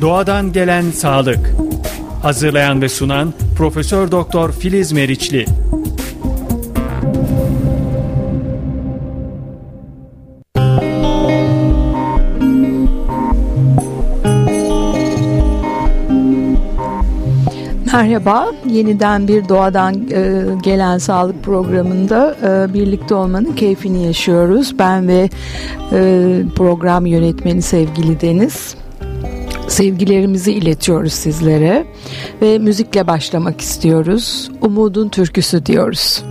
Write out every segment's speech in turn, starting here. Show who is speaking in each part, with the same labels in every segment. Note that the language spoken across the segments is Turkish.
Speaker 1: Doğadan gelen sağlık. Hazırlayan ve sunan Profesör Doktor Filiz Meriçli.
Speaker 2: Merhaba, yeniden bir doğadan e, gelen sağlık programında e, birlikte olmanın keyfini yaşıyoruz. Ben ve e, program yönetmeni sevgili Deniz. Sevgilerimizi iletiyoruz sizlere ve müzikle başlamak istiyoruz. Umudun türküsü diyoruz.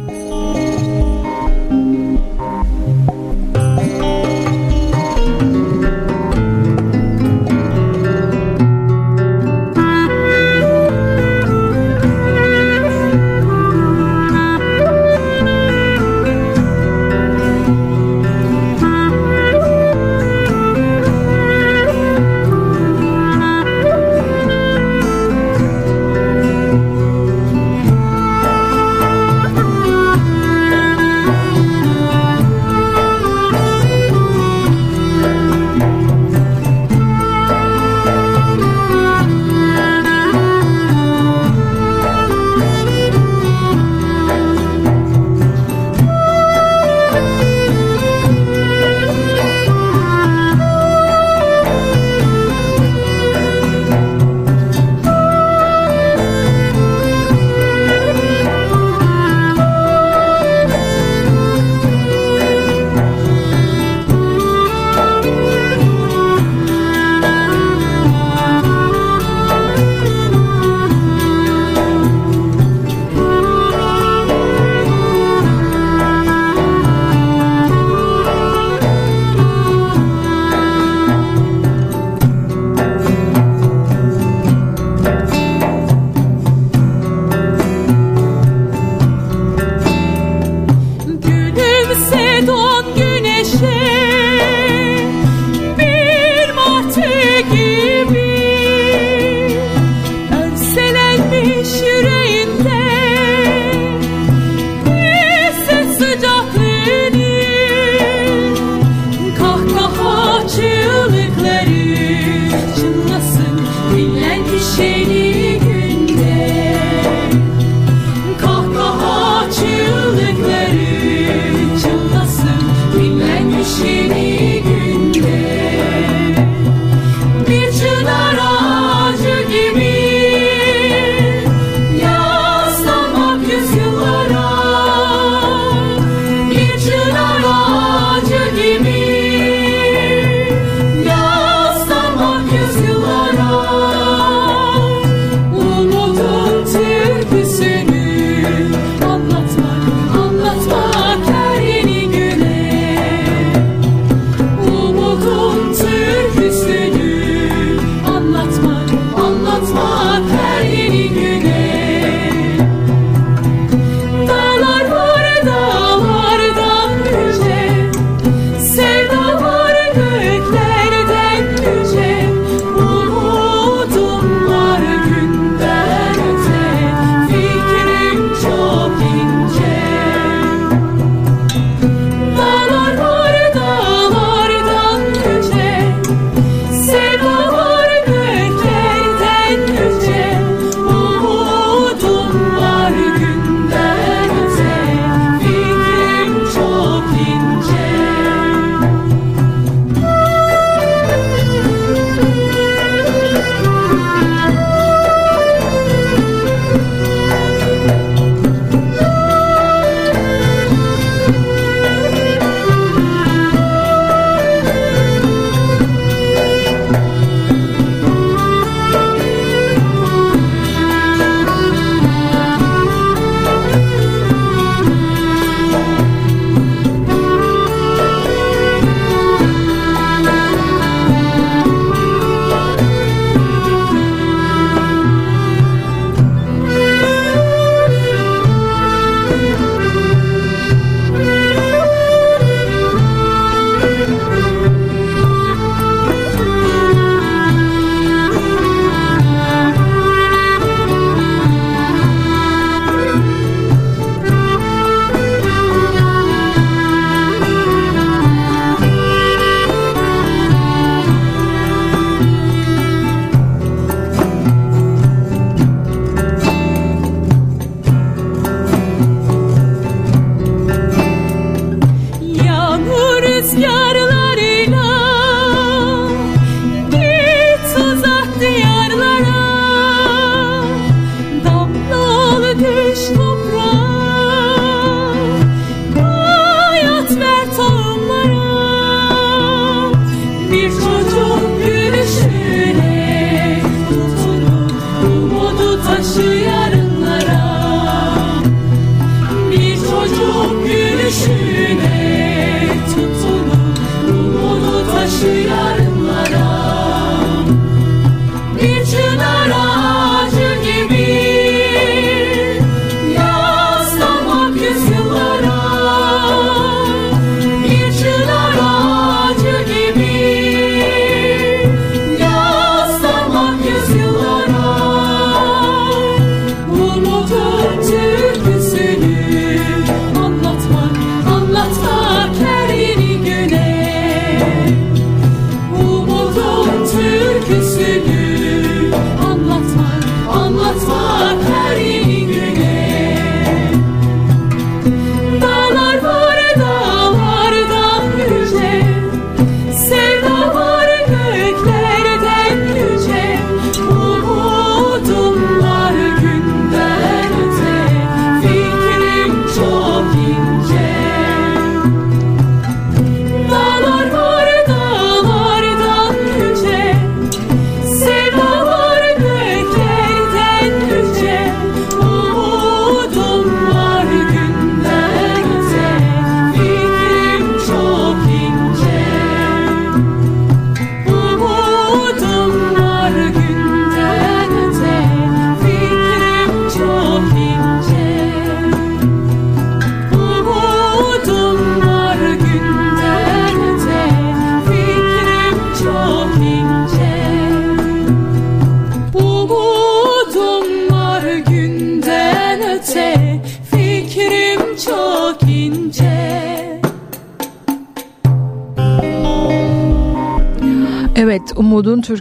Speaker 3: see.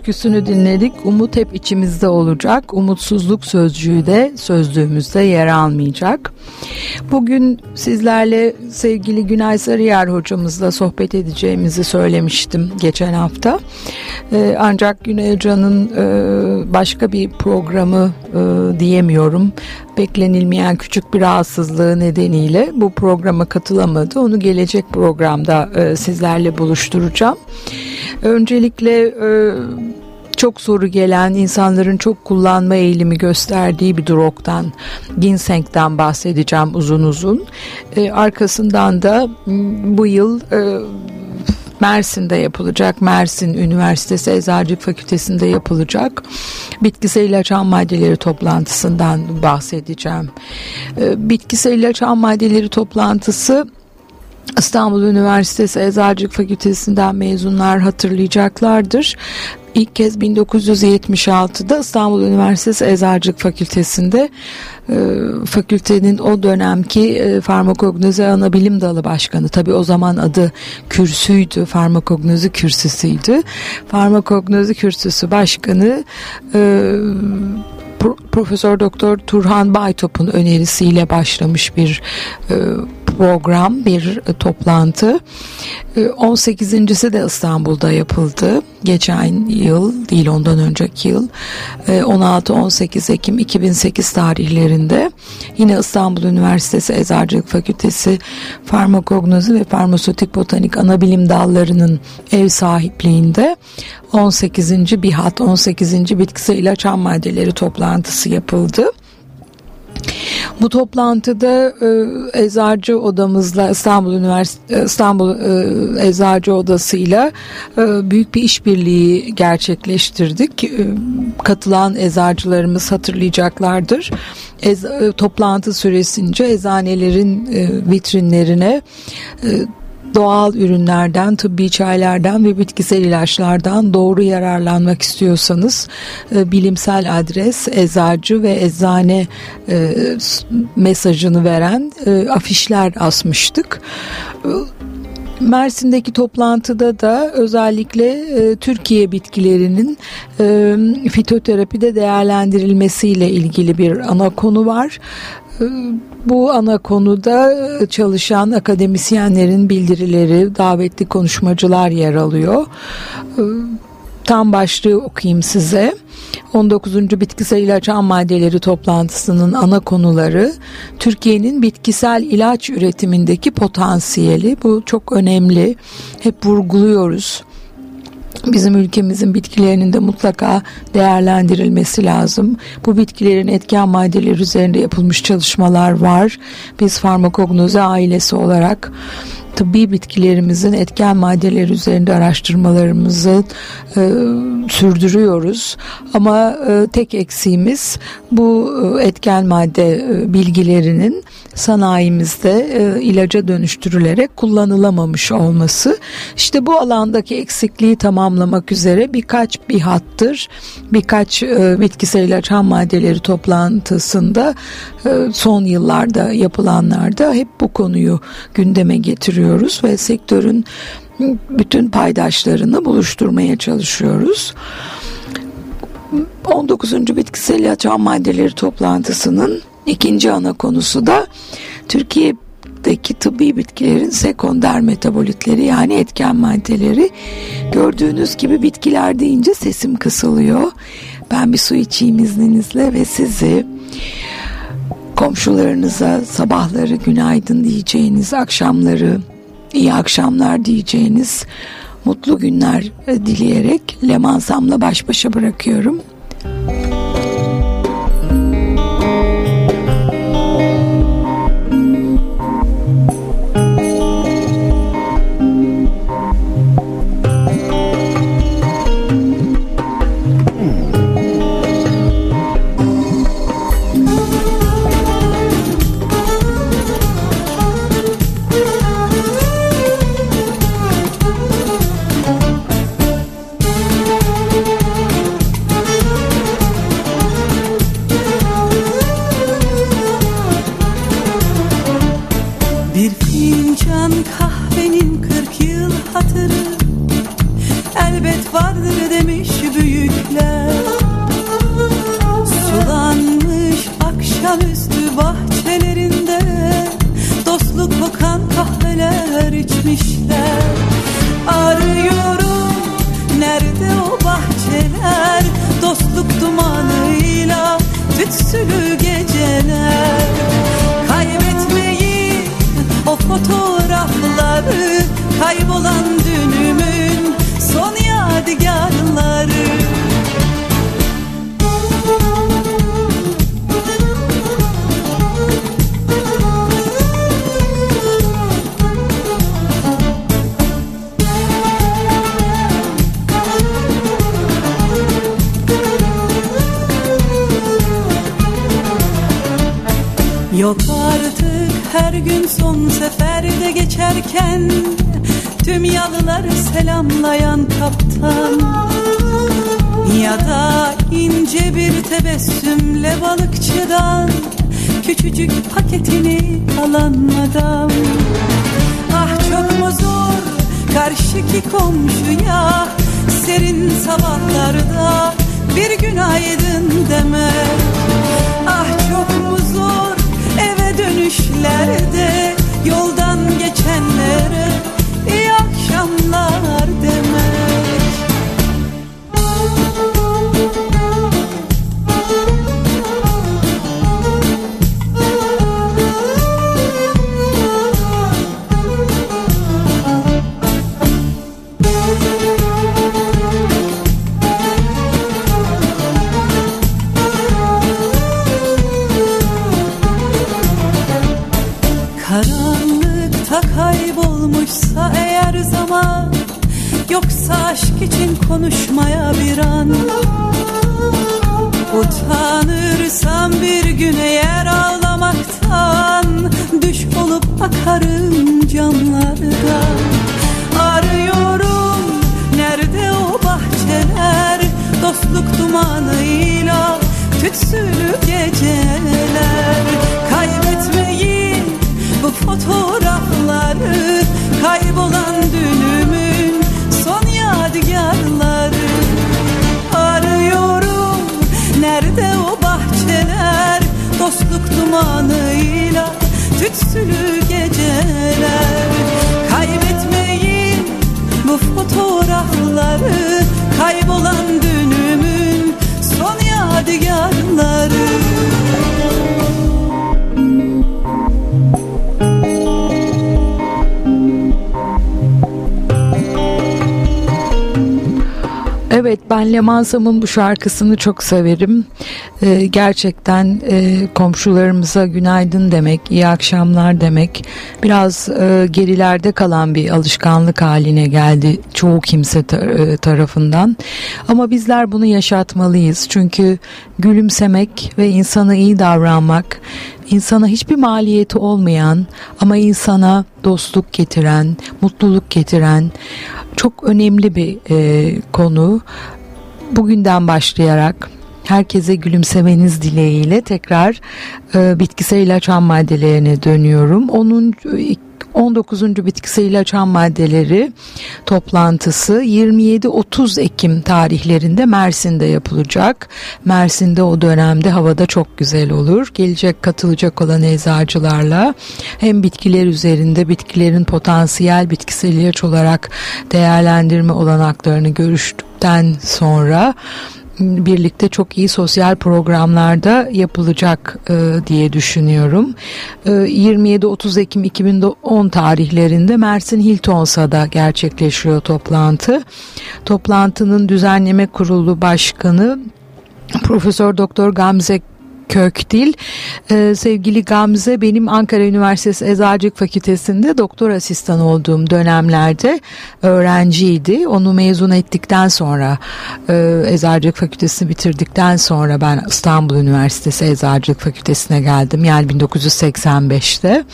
Speaker 3: Türküsünü dinledik. Umut hep içimizde olacak. Umutsuzluk sözcüğü de sözlüğümüzde yer almayacak. Bugün sizlerle sevgili Günay Sarıyer hocamızla sohbet edeceğimizi söylemiştim geçen hafta. Ee, ancak Günay Hoca'nın e, başka bir programı e, diyemiyorum. Beklenilmeyen küçük bir rahatsızlığı nedeniyle bu programa katılamadı. Onu gelecek programda e, sizlerle buluşturacağım. Öncelikle çok soru gelen insanların çok kullanma eğilimi gösterdiği bir drogdan ginseng'den bahsedeceğim uzun uzun. E, arkasından da bu yıl e, Mersin'de yapılacak. Mersin Üniversitesi Eczacılık Fakültesi'nde yapılacak. Bitkisel ilaç ham maddeleri toplantısından bahsedeceğim. E, bitkisel ilaç ham maddeleri toplantısı İstanbul Üniversitesi Eczacılık Fakültesinden mezunlar hatırlayacaklardır. İlk kez 1976'da İstanbul Üniversitesi Eczacılık Fakültesi'nde e, fakültenin o dönemki e, farmakognozi ana bilim dalı başkanı. Tabi o zaman adı kürsüydü farmakognozi kürsüsüydü. Farmakognozi kürsüsü başkanı e, Profesör Doktor Turhan Baytop'un önerisiyle başlamış bir e, program, bir toplantı. 18.si e, de İstanbul'da yapıldı. Geçen yıl değil ondan önceki yıl 16-18 e, Ekim 2008 tarihlerinde yine İstanbul Üniversitesi Eczacılık Fakültesi Farmakognozi ve Farmasötik Botanik Anabilim Dalları'nın ev sahipliğinde 18. BİHAT 18. Bitkisel İlaç Ham Maddeleri toplantısı yapıldı. Bu toplantıda e, Eczacı Odamızla İstanbul Üniversitesi İstanbul e, Eczacı Odası'yla e, büyük bir işbirliği gerçekleştirdik. E, katılan eczacılarımız hatırlayacaklardır. E, toplantı süresince eczanelerin e, vitrinlerine e, doğal ürünlerden, tıbbi çaylardan ve bitkisel ilaçlardan doğru yararlanmak istiyorsanız e, bilimsel adres, eczacı ve eczane e, mesajını veren e, afişler asmıştık. Mersin'deki toplantıda da özellikle e, Türkiye bitkilerinin e, fitoterapide değerlendirilmesiyle ilgili bir ana konu var. Bu ana konuda çalışan akademisyenlerin bildirileri, davetli konuşmacılar yer alıyor. Tam başlığı okuyayım size. 19. Bitkisel İlaç Ham Maddeleri toplantısının ana konuları Türkiye'nin bitkisel ilaç üretimindeki potansiyeli. Bu çok önemli. Hep vurguluyoruz bizim ülkemizin bitkilerinin de mutlaka değerlendirilmesi lazım. Bu bitkilerin etken maddeleri üzerinde yapılmış çalışmalar var. Biz farmakognozi ailesi olarak tıbbi bitkilerimizin etken maddeler üzerinde araştırmalarımızı e, sürdürüyoruz. Ama e, tek eksiğimiz bu e, etken madde e, bilgilerinin sanayimizde e, ilaca dönüştürülerek kullanılamamış olması. İşte bu alandaki eksikliği tamamlamak üzere birkaç bir hattır, birkaç e, bitkisel ilaç ham maddeleri toplantısında e, son yıllarda yapılanlarda hep bu konuyu gündeme getiriyoruz ve sektörün bütün paydaşlarını buluşturmaya çalışıyoruz. 19. Bitkisel ilaç maddeleri toplantısının İkinci ana konusu da Türkiye'deki tıbbi bitkilerin sekonder metabolitleri yani etken maddeleri. Gördüğünüz gibi bitkiler deyince sesim kısılıyor. Ben bir su içeyim izninizle ve sizi komşularınıza sabahları günaydın diyeceğiniz, akşamları iyi akşamlar diyeceğiniz mutlu günler dileyerek Lemansam'la baş başa bırakıyorum.
Speaker 2: Tütsülü geceler. Kaybetmeyin o fotoğrafları Kaybolan Yok artık her gün son seferde geçerken Tüm yalıları selamlayan kaptan. Ya da ince bir tebessümle balıkçıdan Küçücük paketini alan adam. Ah çok mu zor karşıki komşuya Serin sabahlarda bir günaydın demek eve dönüşlerde Yoldan geçenlere. İyi akşamlar Aşk için konuşmaya bir an. Utanırsam bir gün eğer ağlamaktan Düş olup akarım camlardan Arıyorum nerede o bahçeler? Dostluk dumanıyla tütsülü geceler. Kaybetmeyin bu fotoğrafları. Kaybolan dünümün son Arıyorum. Nerede o bahçeler? Dostluk dumanıyla tütsülü geceler. Kaybetmeyin bu fotoğrafları. Kaybolan dünümün
Speaker 3: Evet ben Leman Sam'ın bu şarkısını çok severim. Ee, gerçekten e, komşularımıza günaydın demek, iyi akşamlar demek biraz e, gerilerde kalan bir alışkanlık haline geldi çoğu kimse tar- e, tarafından. Ama bizler bunu yaşatmalıyız. Çünkü gülümsemek ve insana iyi davranmak insana hiçbir maliyeti olmayan ama insana dostluk getiren, mutluluk getiren çok önemli bir e, konu. Bugünden başlayarak herkese gülümsemeniz dileğiyle tekrar e, bitkisel ilaç ham maddelerine dönüyorum. Onun 19. bitkisel ilaç ham maddeleri toplantısı 27-30 Ekim tarihlerinde Mersin'de yapılacak. Mersin'de o dönemde havada çok güzel olur. Gelecek katılacak olan eczacılarla hem bitkiler üzerinde bitkilerin potansiyel bitkisel ilaç olarak değerlendirme olanaklarını görüştükten sonra birlikte çok iyi sosyal programlarda yapılacak e, diye düşünüyorum. E, 27-30 Ekim 2010 tarihlerinde Mersin Hiltonsa'da gerçekleşiyor toplantı. Toplantının düzenleme kurulu başkanı Profesör Doktor Gamze Kökdil. Ee, sevgili Gamze benim Ankara Üniversitesi Eczacılık Fakültesi'nde doktor asistan olduğum dönemlerde öğrenciydi. Onu mezun ettikten sonra e, Eczacılık Fakültesini bitirdikten sonra ben İstanbul Üniversitesi Eczacılık Fakültesine geldim. Yani 1985'te.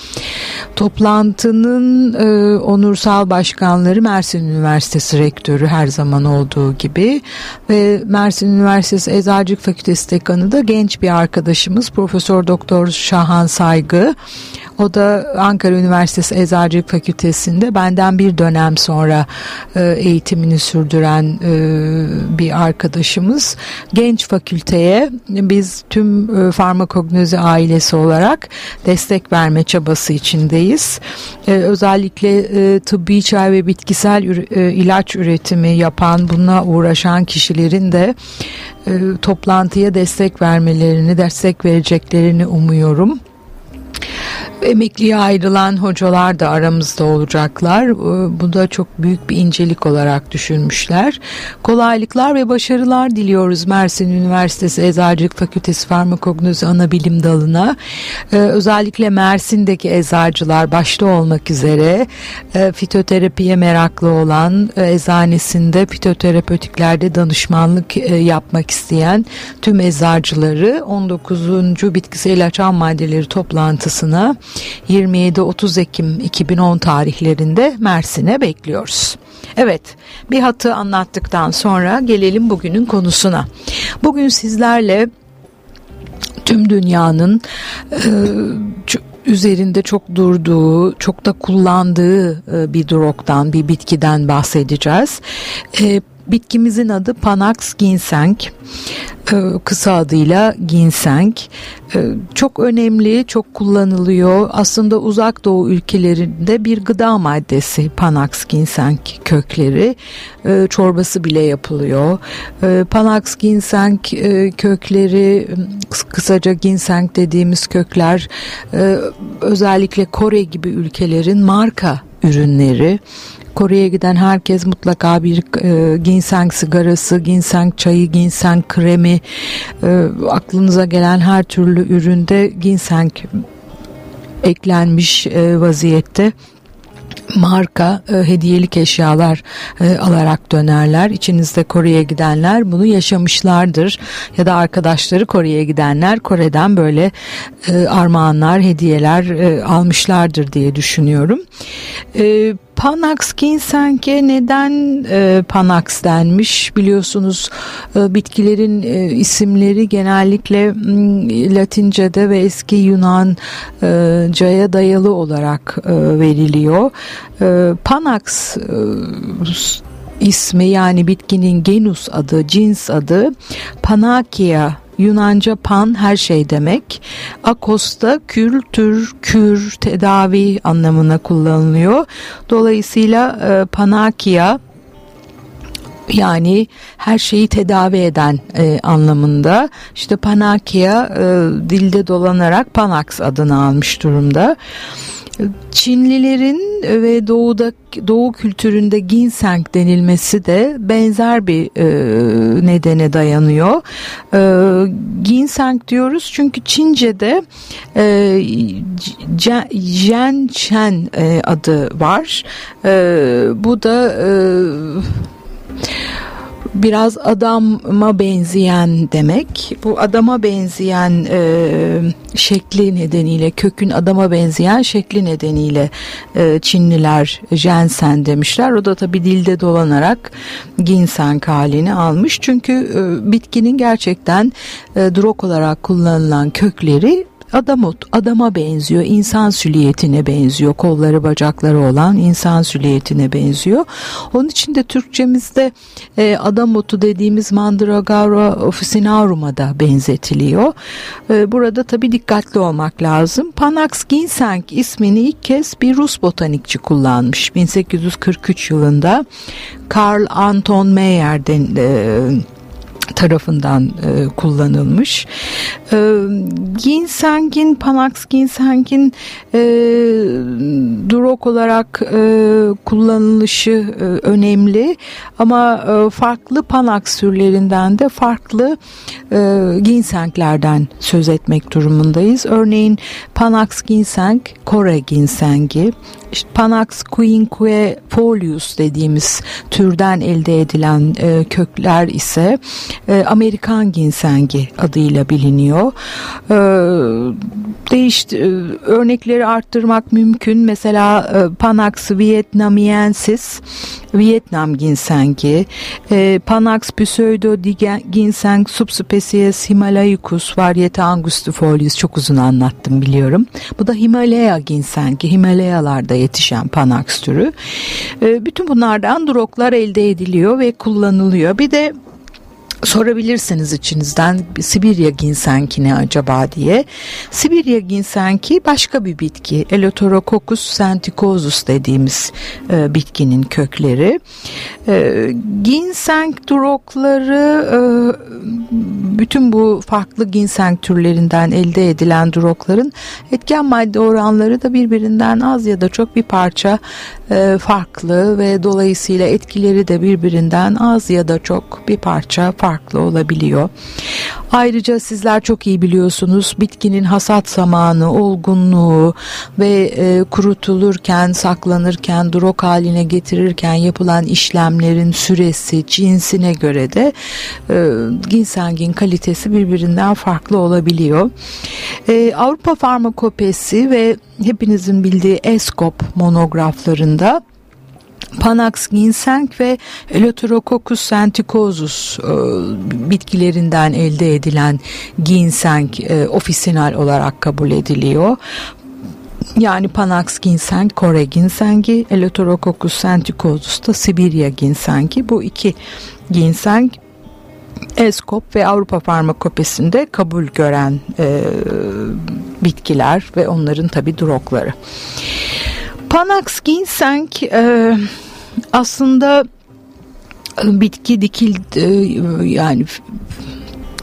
Speaker 3: Toplantının e, onursal başkanları Mersin Üniversitesi Rektörü her zaman olduğu gibi ve Mersin Üniversitesi Eczacılık Fakültesi dekanı da genç bir arkadaşımız Profesör Doktor Şahan Saygı. O da Ankara Üniversitesi Eczacılık Fakültesi'nde benden bir dönem sonra e, eğitimini sürdüren e, bir arkadaşımız. Genç fakülteye biz tüm e, farmakognozi ailesi olarak destek verme çabası içindeyiz. E, özellikle tıbbi çay ve bitkisel ilaç üretimi yapan, bununla uğraşan kişilerin de toplantıya destek vermelerini, destek vereceklerini umuyorum. Emekliye ayrılan hocalar da aramızda olacaklar. Ee, bu da çok büyük bir incelik olarak düşünmüşler. Kolaylıklar ve başarılar diliyoruz Mersin Üniversitesi Eczacılık Fakültesi Farmakognozi Anabilim Dalı'na. Ee, özellikle Mersin'deki eczacılar başta olmak üzere e, fitoterapiye meraklı olan e, eczanesinde fitoterapötiklerde danışmanlık e, yapmak isteyen tüm eczacıları 19. bitkisel ilaç maddeleri toplantısına 27-30 Ekim 2010 tarihlerinde Mersin'e bekliyoruz. Evet bir hatı anlattıktan sonra gelelim bugünün konusuna. Bugün sizlerle tüm dünyanın e, üzerinde çok durduğu, çok da kullandığı e, bir drogdan, bir bitkiden bahsedeceğiz. E, bitkimizin adı Panax ginseng. E, kısa adıyla ginseng. E, çok önemli, çok kullanılıyor. Aslında uzak doğu ülkelerinde bir gıda maddesi Panax ginseng kökleri. E, çorbası bile yapılıyor. Panax ginseng kökleri, kısaca ginseng dediğimiz kökler özellikle Kore gibi ülkelerin marka ürünleri. Kore'ye giden herkes mutlaka bir e, ginseng sigarası, ginseng çayı, ginseng kremi, e, aklınıza gelen her türlü üründe ginseng eklenmiş e, vaziyette marka e, hediyelik eşyalar e, alarak dönerler. İçinizde Kore'ye gidenler bunu yaşamışlardır ya da arkadaşları Kore'ye gidenler Kore'den böyle e, armağanlar, hediyeler e, almışlardır diye düşünüyorum. E, Panax ginseng'e neden e, Panax denmiş biliyorsunuz e, bitkilerin e, isimleri genellikle m, Latince'de ve eski Yunanca'ya dayalı olarak e, veriliyor. E, Panax e, ismi yani bitkinin genus adı, cins adı Panakia Yunanca pan her şey demek. Akos'ta kültür, kür, tedavi anlamına kullanılıyor. Dolayısıyla e, panakia yani her şeyi tedavi eden e, anlamında işte panakia e, dilde dolanarak panax adını almış durumda. Çinlilerin ve doğuda doğu kültüründe ginseng denilmesi de benzer bir e, nedene dayanıyor. E, ginseng diyoruz çünkü Çince'de e, Jen Chen e, adı var. E, bu da e, biraz adama benzeyen demek. Bu adama benzeyen e, şekli nedeniyle kökün adama benzeyen şekli nedeniyle e, Çinliler jensen demişler. O da tabi dilde dolanarak ginseng halini almış. Çünkü e, bitkinin gerçekten e, drog olarak kullanılan kökleri adam adama benziyor, insan süliyetine benziyor, kolları bacakları olan insan süliyetine benziyor. Onun için de Türkçemizde e, adam dediğimiz Mandragora officinarum'a da benzetiliyor. E, burada tabii dikkatli olmak lazım. Panax ginseng ismini ilk kez bir Rus botanikçi kullanmış 1843 yılında. Karl Anton Mayer'den e, tarafından e, kullanılmış. E, ginsengin, Panax ginsengin e, drog olarak e, kullanılışı e, önemli ama e, farklı Panax türlerinden de farklı e, ginsenglerden söz etmek durumundayız. Örneğin Panax ginseng, Kore ginsengi, işte Panax quinque folius dediğimiz türden elde edilen e, kökler ise e, Amerikan ginsengi adıyla biliniyor. E, değişti, e, örnekleri arttırmak mümkün. Mesela e, Panax vietnamiensis Vietnam ginsengi, e, Panax pseudo ginseng subspecies Himalayicus variete angustifolius çok uzun anlattım biliyorum. Bu da Himalaya ginsengi, Himalayalarda yetişen Panax türü. E, bütün bunlardan droklar elde ediliyor ve kullanılıyor. Bir de sorabilirsiniz içinizden Sibirya ginsenki ne acaba diye. Sibirya ginsenki başka bir bitki. Eleuterococcus senticosus dediğimiz e, bitkinin kökleri. E, ginseng drokları e, bütün bu farklı ginseng türlerinden elde edilen drokların etken madde oranları da birbirinden az ya da çok bir parça e, farklı ve dolayısıyla etkileri de birbirinden az ya da çok bir parça farklı olabiliyor. Ayrıca sizler çok iyi biliyorsunuz bitkinin hasat zamanı, olgunluğu ve e, kurutulurken, saklanırken, drok haline getirirken yapılan işlemlerin süresi, cinsine göre de e, ginsengin kalitesi birbirinden farklı olabiliyor. E, Avrupa Farmakopesi ve hepinizin bildiği ESCOP monograflarında Panax ginseng ve Eleuterococcus senticosus e, bitkilerinden elde edilen ginseng e, ofisinal olarak kabul ediliyor. Yani Panax ginseng Kore ginsengi, Eleuterococcus senticosus da Sibirya ginsengi. Bu iki ginseng ESCOP ve Avrupa Farmakopesi'nde kabul gören e, bitkiler ve onların tabi drogları. Panax ginseng aslında e, bitki dikil e, yani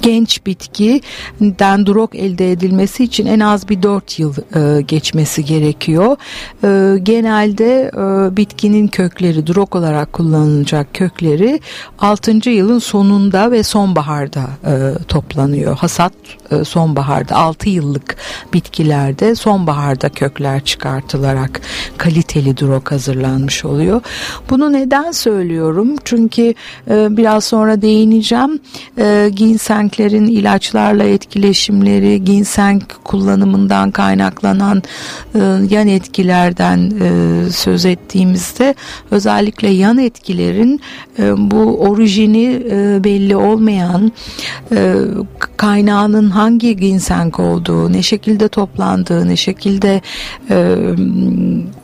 Speaker 3: genç bitkiden drog elde edilmesi için en az bir 4 yıl e, geçmesi gerekiyor. E, genelde e, bitkinin kökleri drog olarak kullanılacak kökleri 6. yılın sonunda ve sonbaharda e, toplanıyor. Hasat e, sonbaharda 6 yıllık bitkilerde sonbaharda kökler çıkartılarak kaliteli drog hazırlanmış oluyor. Bunu neden söylüyorum? Çünkü e, biraz sonra değineceğim. E, ginseng ginsenglerin ilaçlarla etkileşimleri, ginseng kullanımından kaynaklanan e, yan etkilerden e, söz ettiğimizde özellikle yan etkilerin e, bu orijini e, belli olmayan e, kaynağının hangi ginseng olduğu, ne şekilde toplandığı, ne şekilde e,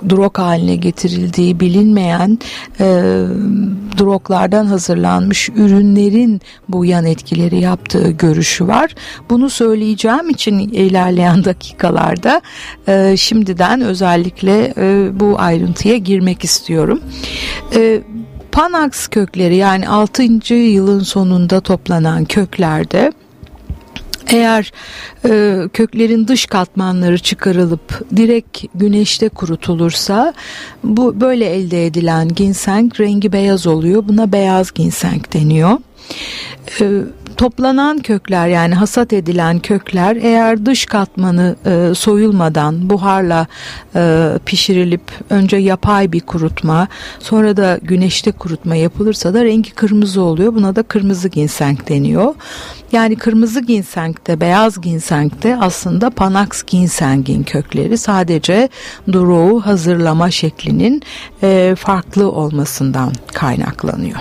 Speaker 3: drog haline getirildiği bilinmeyen e, droglardan hazırlanmış ürünlerin bu yan etkileri yaptığı görüşü var. Bunu söyleyeceğim için ilerleyen dakikalarda e, şimdiden özellikle e, bu ayrıntıya girmek istiyorum. E, Panax kökleri yani 6. yılın sonunda toplanan köklerde eğer e, köklerin dış katmanları çıkarılıp direkt güneşte kurutulursa bu böyle elde edilen ginseng rengi beyaz oluyor. Buna beyaz ginseng deniyor. E, toplanan kökler yani hasat edilen kökler eğer dış katmanı e, soyulmadan buharla e, pişirilip önce yapay bir kurutma sonra da güneşte kurutma yapılırsa da rengi kırmızı oluyor. Buna da kırmızı ginseng deniyor. Yani kırmızı ginsengde, beyaz ginsengde aslında Panax ginsengin kökleri sadece duruğu hazırlama şeklinin e, farklı olmasından kaynaklanıyor.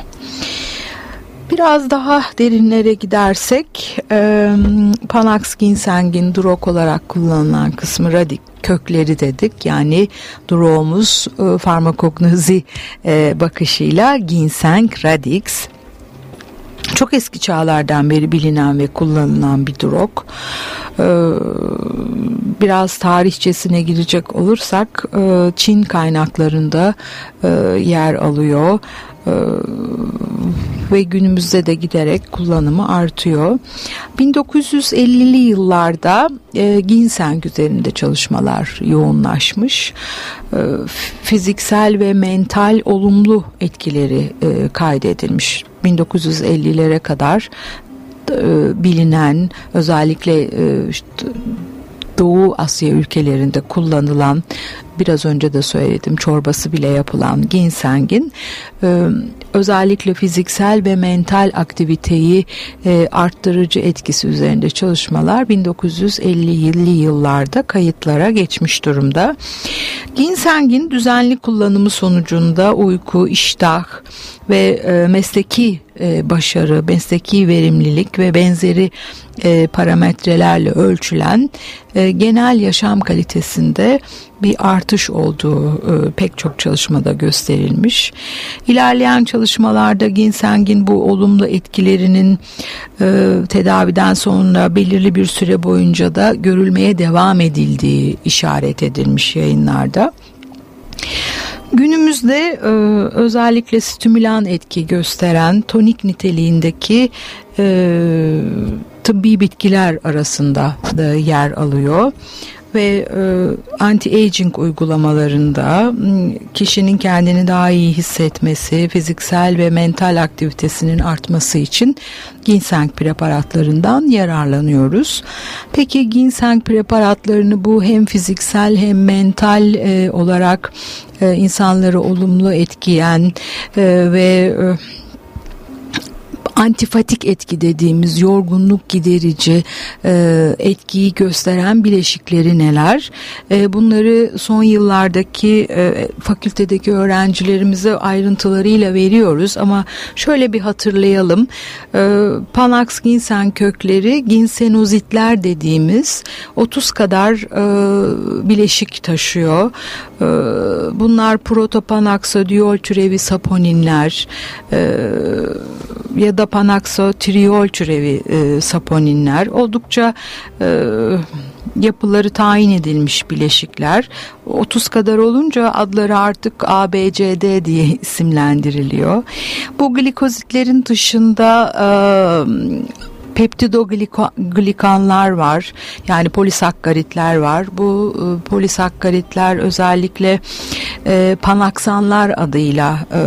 Speaker 3: Biraz daha derinlere gidersek e, Panax ginsengin drog olarak kullanılan kısmı radik kökleri dedik. Yani droğumuz e, farmakognozi e, bakışıyla ginseng radix çok eski çağlardan beri bilinen ve kullanılan bir drog. Ee, biraz tarihçesine girecek olursak e, Çin kaynaklarında e, yer alıyor ve günümüzde de giderek kullanımı artıyor. 1950'li yıllarda ginseng üzerinde çalışmalar yoğunlaşmış. fiziksel ve mental olumlu etkileri kaydedilmiş 1950'lere kadar e, bilinen özellikle e, işte Doğu Asya ülkelerinde kullanılan biraz önce de söyledim çorbası bile yapılan ginsengin e, özellikle fiziksel ve mental aktiviteyi e, arttırıcı etkisi üzerinde çalışmalar 1950'li yıllarda kayıtlara geçmiş durumda. Ginsengin düzenli kullanımı sonucunda uyku, iştah ve e, mesleki e, başarı, mesleki verimlilik ve benzeri e, parametrelerle ölçülen e, genel yaşam kalitesinde bir artış olduğu e, pek çok çalışmada gösterilmiş. İlerleyen çalışmalarda ginsengin bu olumlu etkilerinin e, tedaviden sonra belirli bir süre boyunca da görülmeye devam edildiği işaret edilmiş yayınlarda. Günümüzde e, özellikle stimülan etki gösteren tonik niteliğindeki e, tıbbi bitkiler arasında da yer alıyor ve e, anti-aging uygulamalarında kişinin kendini daha iyi hissetmesi, fiziksel ve mental aktivitesinin artması için ginseng preparatlarından yararlanıyoruz. Peki ginseng preparatlarını bu hem fiziksel hem mental e, olarak e, insanları olumlu etkileyen ve antifatik etki dediğimiz yorgunluk giderici e, etkiyi gösteren bileşikleri neler? E, bunları son yıllardaki e, fakültedeki öğrencilerimize ayrıntılarıyla veriyoruz ama şöyle bir hatırlayalım. E, Panax ginseng kökleri ginsenozitler dediğimiz 30 kadar e, bileşik taşıyor. E, bunlar protopanaksodiol türevi saponinler e, ya da panaksotriol türevi e, saponinler oldukça e, yapıları tayin edilmiş bileşikler. 30 kadar olunca adları artık ABCD diye isimlendiriliyor. Bu glikozitlerin dışında e, peptidoglikanlar var. Yani polisakkaritler var. Bu e, polisakkaritler özellikle e, panaksanlar adıyla e,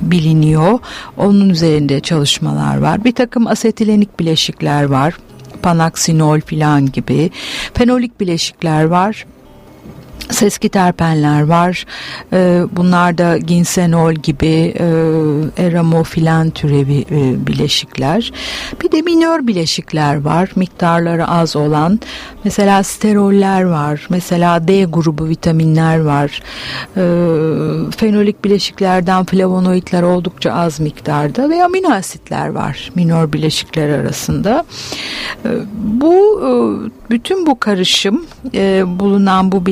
Speaker 3: biliniyor. Onun üzerinde çalışmalar var. Bir takım asetilenik bileşikler var. Panaksinol filan gibi. Fenolik bileşikler var seskiterpenler var. E, bunlar da ginsenol gibi e, eramofilen türevi e, bileşikler. Bir de minör bileşikler var. Miktarları az olan. Mesela steroller var. Mesela D grubu vitaminler var. E, fenolik bileşiklerden flavonoidler oldukça az miktarda ve amino asitler var minör bileşikler arasında. E, bu e, bütün bu karışım e, bulunan bu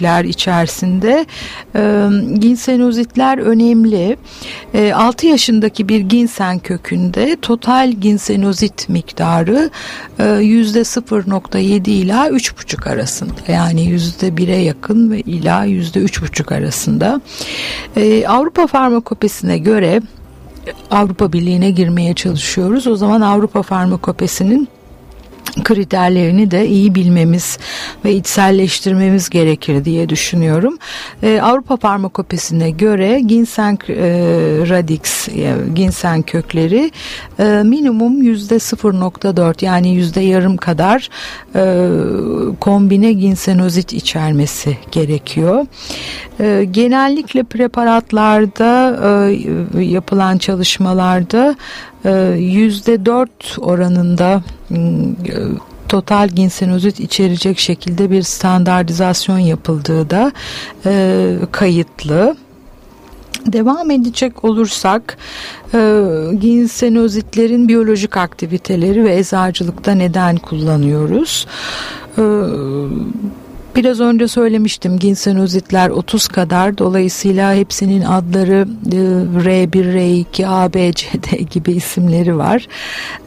Speaker 3: bileşikler içerisinde e, ginsenozitler önemli. E, 6 yaşındaki bir ginsen kökünde total ginsenozit miktarı e, yüzde 0.7 ila 3.5 arasında. Yani yüzde 1'e yakın ve ila yüzde 3.5 arasında. E, Avrupa Farmakopesi'ne göre Avrupa Birliği'ne girmeye çalışıyoruz. O zaman Avrupa Farmakopesi'nin kriterlerini de iyi bilmemiz ve içselleştirmemiz gerekir diye düşünüyorum. Ee, Avrupa Farmakopesi'ne göre ginseng e, radix, e, ginseng kökleri e, minimum yüzde 0.4 yani yüzde yarım kadar e, kombine ginsenozit içermesi gerekiyor. E, genellikle preparatlarda e, yapılan çalışmalarda ee, yüzde dört oranında ıı, total ginsenozit içerecek şekilde bir standartizasyon yapıldığı da e, kayıtlı. Devam edecek olursak e, ginsenozitlerin biyolojik aktiviteleri ve eczacılıkta neden kullanıyoruz? E, Biraz önce söylemiştim ginsenozitler 30 kadar dolayısıyla hepsinin adları R1, R2, A, B, C, D gibi isimleri var.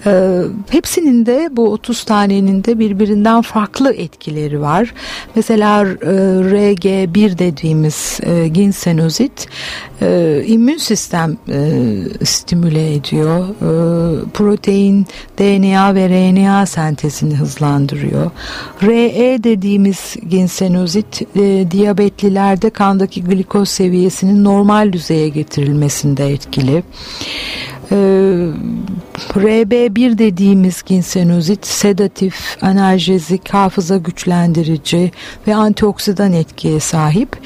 Speaker 3: E, hepsinin de bu 30 tanenin de birbirinden farklı etkileri var. Mesela e, RG1 dediğimiz e, ginsenozit immün sistem stimüle ediyor. Protein, DNA ve RNA sentezini hızlandırıyor. RE dediğimiz ginsenozit e, diyabetlilerde kandaki glikoz seviyesinin normal düzeye getirilmesinde etkili. E, RB1 dediğimiz ginsenozit sedatif, analjezik, hafıza güçlendirici ve antioksidan etkiye sahip.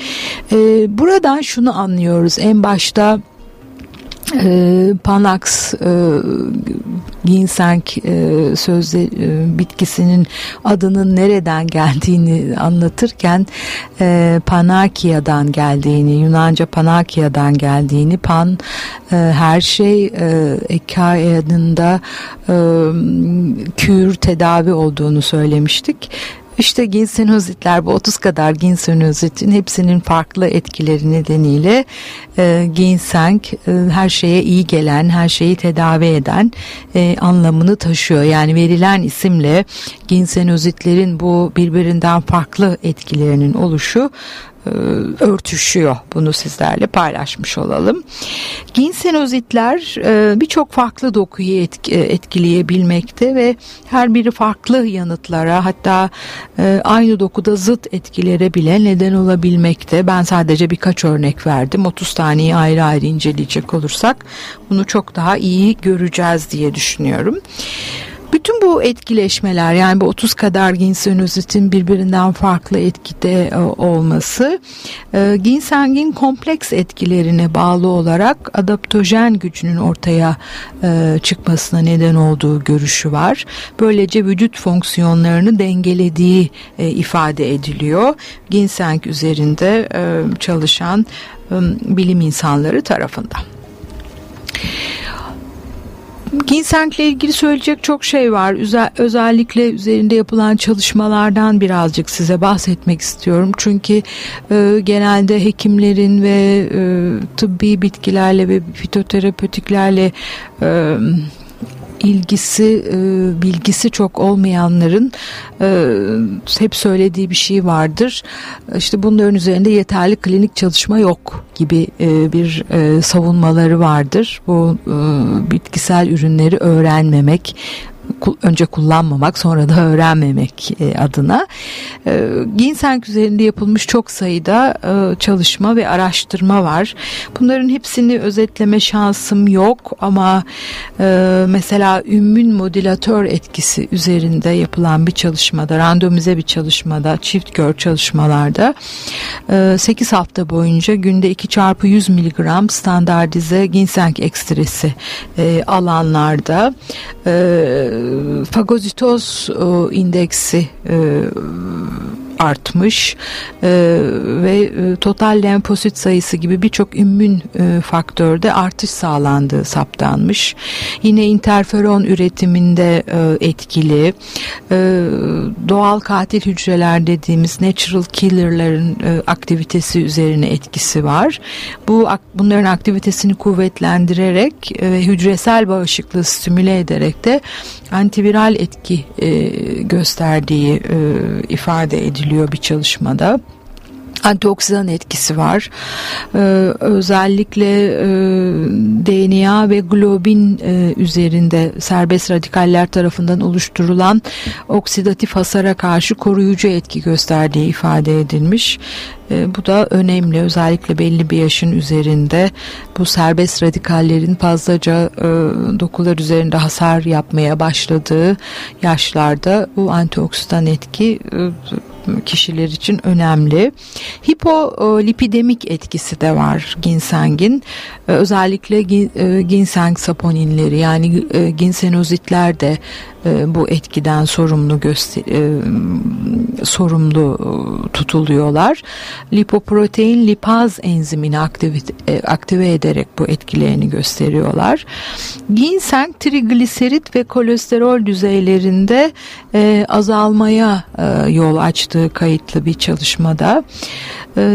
Speaker 3: E, buradan şunu anlıyoruz. En başta e, Panax e, ginseng e, sözde e, bitkisinin adının nereden geldiğini anlatırken e, Panakia'dan geldiğini Yunanca Panakia'dan geldiğini pan e, her şey e, Ekaia'nın da e, kür tedavi olduğunu söylemiştik. İşte ginsenozitler bu 30 kadar ginsenozitin hepsinin farklı etkileri nedeniyle e, ginseng e, her şeye iyi gelen, her şeyi tedavi eden e, anlamını taşıyor. Yani verilen isimle ginsenozitlerin bu birbirinden farklı etkilerinin oluşu örtüşüyor. Bunu sizlerle paylaşmış olalım. Ginsenozitler e, birçok farklı dokuyu e, etkileyebilmekte ve her biri farklı yanıtlara hatta aynı dokuda zıt etkilere bile neden olabilmekte. Ben sadece birkaç örnek verdim. 30 taneyi ayrı ayrı inceleyecek olursak bunu çok daha iyi göreceğiz diye düşünüyorum. Bütün bu etkileşmeler yani bu 30 kadar ginsenozitin birbirinden farklı etkide e, olması e, ginsengin kompleks etkilerine bağlı olarak adaptojen gücünün ortaya e, çıkmasına neden olduğu görüşü var. Böylece vücut fonksiyonlarını dengelediği ifade ediliyor. Ginseng üzerinde çalışan bilim insanları tarafından. Ginseng'le ilgili söyleyecek çok şey var. Özellikle üzerinde yapılan çalışmalardan birazcık size bahsetmek istiyorum. Çünkü e, genelde hekimlerin ve e, tıbbi bitkilerle ve fitoterapötiklerle e, ilgisi e, bilgisi çok olmayanların e, hep söylediği bir şey vardır. İşte bunların üzerinde yeterli klinik çalışma yok gibi e, bir savunmaları vardır. Bu bitkisel ürünleri öğrenmemek, önce kullanmamak sonra da öğrenmemek e, adına e, ginseng üzerinde yapılmış çok sayıda e, çalışma ve araştırma var. Bunların hepsini özetleme şansım yok ama mesela ümmün modülatör etkisi üzerinde yapılan bir çalışmada randomize bir çalışmada çift gör çalışmalarda 8 hafta boyunca günde 2 çarpı 100 miligram standartize ginseng ekstresi alanlarda fagositoz e, indeksi e, artmış e, ve e, total lenfosit sayısı gibi birçok immün e, faktörde artış sağlandığı saptanmış. Yine interferon üretiminde e, etkili. E, doğal katil hücreler dediğimiz natural killer'ların e, aktivitesi üzerine etkisi var. Bu bunların aktivitesini kuvvetlendirerek ve hücresel bağışıklığı stimüle ederek de antiviral etki e, gösterdiği e, ifade ediliyor bir çalışmada antioksidan etkisi var. Ee, özellikle e, DNA ve globin e, üzerinde serbest radikaller tarafından oluşturulan oksidatif hasara karşı koruyucu etki gösterdiği ifade edilmiş. E, bu da önemli özellikle belli bir yaşın üzerinde bu serbest radikallerin fazlaca e, dokular üzerinde hasar yapmaya başladığı yaşlarda bu antioksidan etki e, kişiler için önemli. Hipolipidemik etkisi de var ginsengin. E, özellikle e, ginseng saponinleri yani e, ginsenozitler de bu etkiden sorumlu göster sorumlu tutuluyorlar. Lipoprotein lipaz enzimini aktive, aktive ederek bu etkilerini gösteriyorlar. Ginseng trigliserit ve kolesterol düzeylerinde azalmaya yol açtığı kayıtlı bir çalışmada.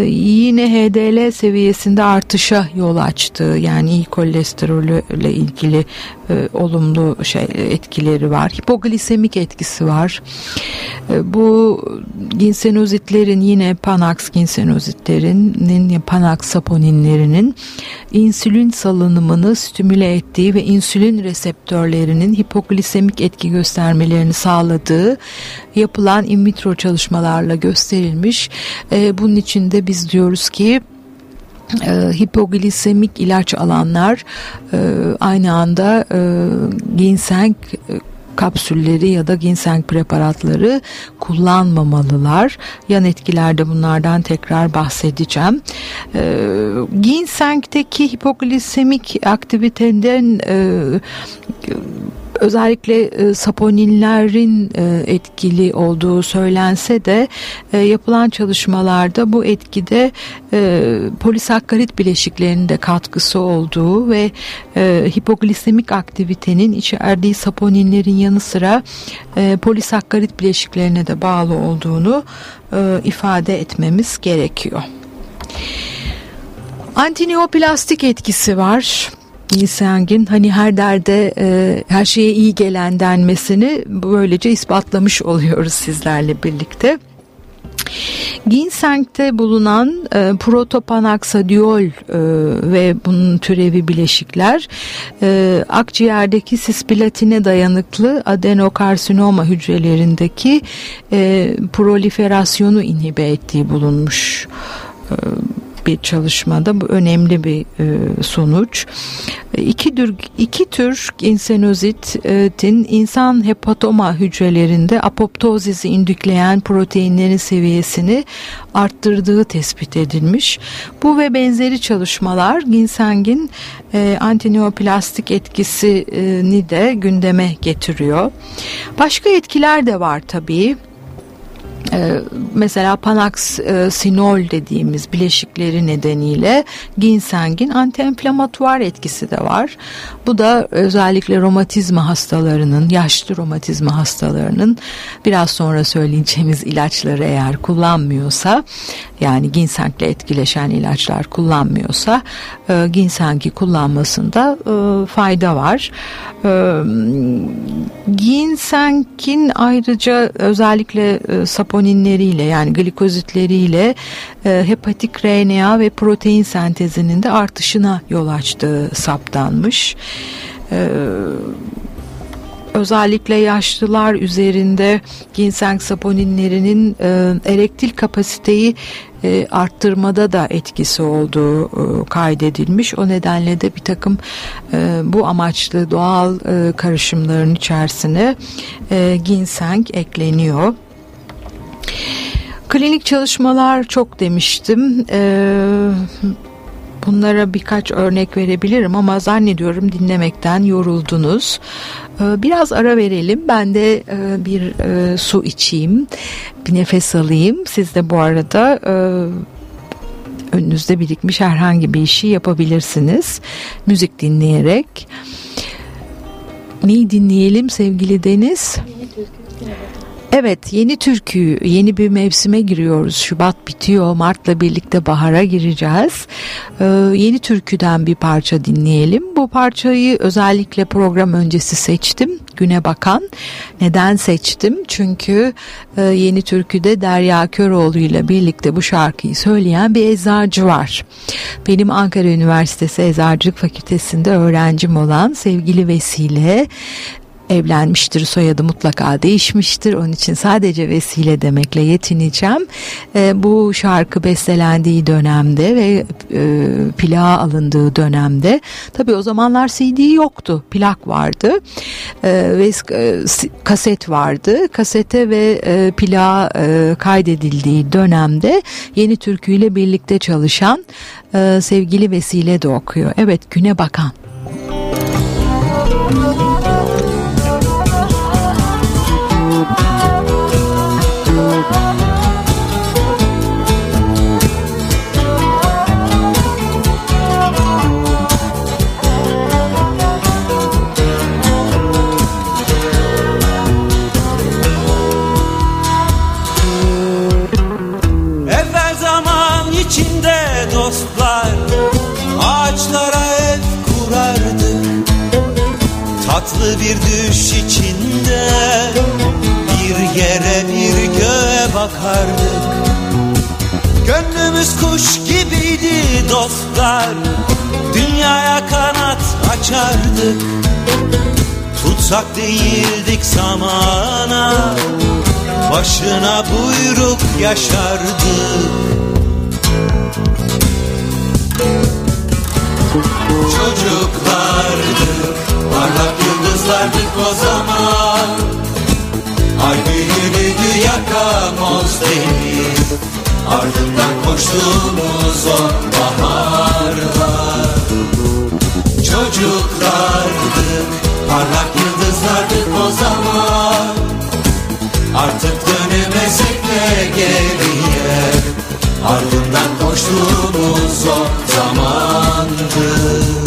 Speaker 3: Yine HDL seviyesinde artışa yol açtığı yani iyi kolesterolü ilgili e, olumlu şey etkileri var. Hipoglisemik etkisi var. E, bu ginsenozitlerin yine Panax ginsenozitlerinin Panax saponinlerinin insülin salınımını stimüle ettiği ve insülin reseptörlerinin hipoglisemik etki göstermelerini sağladığı yapılan in vitro çalışmalarla gösterilmiş. E, bunun için de biz diyoruz ki e, hipoglisemik ilaç alanlar e, aynı anda e, ginseng e, kapsülleri ya da ginseng preparatları kullanmamalılar. Yan etkilerde bunlardan tekrar bahsedeceğim. E, ginseng'deki hipoglisemik aktiviteden e, özellikle e, saponinlerin e, etkili olduğu söylense de e, yapılan çalışmalarda bu etkide e, polisakkarit bileşiklerinin de katkısı olduğu ve e, hipoglisemik aktivitenin içerdiği saponinlerin yanı sıra e, polisakkarit bileşiklerine de bağlı olduğunu e, ifade etmemiz gerekiyor. Antineoplastik etkisi var. Ginseng'in hani her derde e, her şeye iyi gelen denmesini böylece ispatlamış oluyoruz sizlerle birlikte. Ginseng'te bulunan e, protopanaksadiol e, ve bunun türevi bileşikler e, akciğerdeki sisplatine dayanıklı adenokarsinoma hücrelerindeki e, proliferasyonu inhibe ettiği bulunmuş. Bir çalışmada bu önemli bir e, sonuç. İki tür, iki tür insenozitin insan hepatoma hücrelerinde apoptozisi indükleyen proteinlerin seviyesini arttırdığı tespit edilmiş. Bu ve benzeri çalışmalar ginsengin e, antineoplastik etkisini de gündeme getiriyor. Başka etkiler de var tabii. Ee, mesela panaksinol dediğimiz bileşikleri nedeniyle ginsengin antiinflamatuar etkisi de var. Bu da özellikle romatizma hastalarının, yaşlı romatizma hastalarının biraz sonra söyleyeceğimiz ilaçları eğer kullanmıyorsa yani ginsengle etkileşen ilaçlar kullanmıyorsa e, ginsengi kullanmasında e, fayda var. E, ginsengin ayrıca özellikle e, saponinleriyle yani glikozitleriyle e, hepatik RNA ve protein sentezinin de artışına yol açtığı saptanmış. E, özellikle yaşlılar üzerinde ginseng saponinlerinin e, erektil kapasiteyi e, arttırmada da etkisi olduğu e, kaydedilmiş. O nedenle de bir takım e, bu amaçlı doğal e, karışımların içerisine e, ginseng ekleniyor. Klinik çalışmalar çok demiştim. Ee, bunlara birkaç örnek verebilirim ama zannediyorum dinlemekten yoruldunuz. Ee, biraz ara verelim. Ben de e, bir e, su içeyim. Bir nefes alayım. Siz de bu arada e, önünüzde birikmiş herhangi bir işi yapabilirsiniz. Müzik dinleyerek. Neyi dinleyelim sevgili Deniz? Evet yeni türkü yeni bir mevsime giriyoruz. Şubat bitiyor Mart'la birlikte bahara gireceğiz. Ee, yeni türküden bir parça dinleyelim. Bu parçayı özellikle program öncesi seçtim. Güne bakan. Neden seçtim? Çünkü e, yeni türküde Derya Köroğlu ile birlikte bu şarkıyı söyleyen bir eczacı var. Benim Ankara Üniversitesi Eczacılık Fakültesinde öğrencim olan sevgili Vesile evlenmiştir soyadı mutlaka değişmiştir. Onun için sadece vesile demekle yetineceğim. E, bu şarkı bestelendiği dönemde ve e, plağa alındığı dönemde tabi o zamanlar CD yoktu plak vardı e, ve e, kaset vardı. Kasete ve e, plağa e, kaydedildiği dönemde yeni türküyle birlikte çalışan e, sevgili vesile de okuyor. Evet güne bakan
Speaker 4: Tatlı bir düş içinde Bir yere bir göğe bakardık. Gönlümüz kuş gibiydi dostlar Dünyaya kanat açardık. Tutsak değildik zamana Başına buyruk yaşardık. Çocuklardık Parlak yıldızlardık o zaman. Ay büyüdü yakamoz deniz Ardından koştuğumuz o baharlar. Çocuklardık Parlak yıldızlardık o zaman. Artık dönemesek de geriye. Ardından koştuğumuz o zamandı